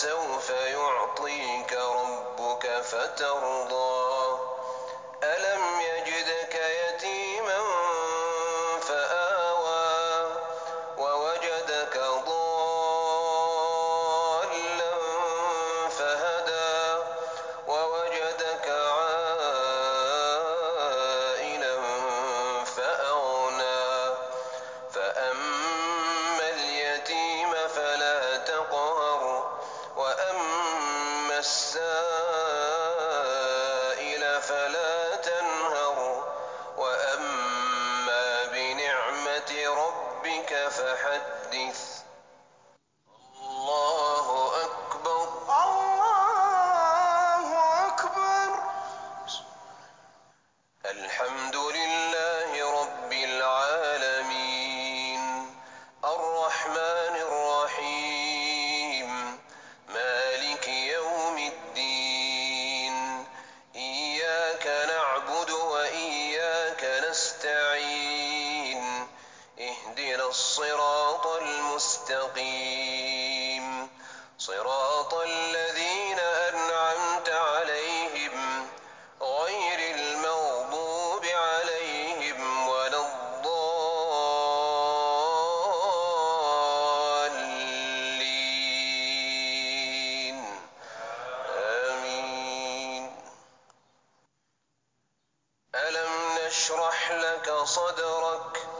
ولسوف يعطيك ربك فترضى. السائل فلا تنهر. وأما بنعمة ربك فحدث. الله أكبر. الله أكبر. الحمد اهدنا الصراط المستقيم. صراط الذين أنعمت عليهم غير المغضوب عليهم ولا الضالين. آمين. ألم نشرح لك صدرك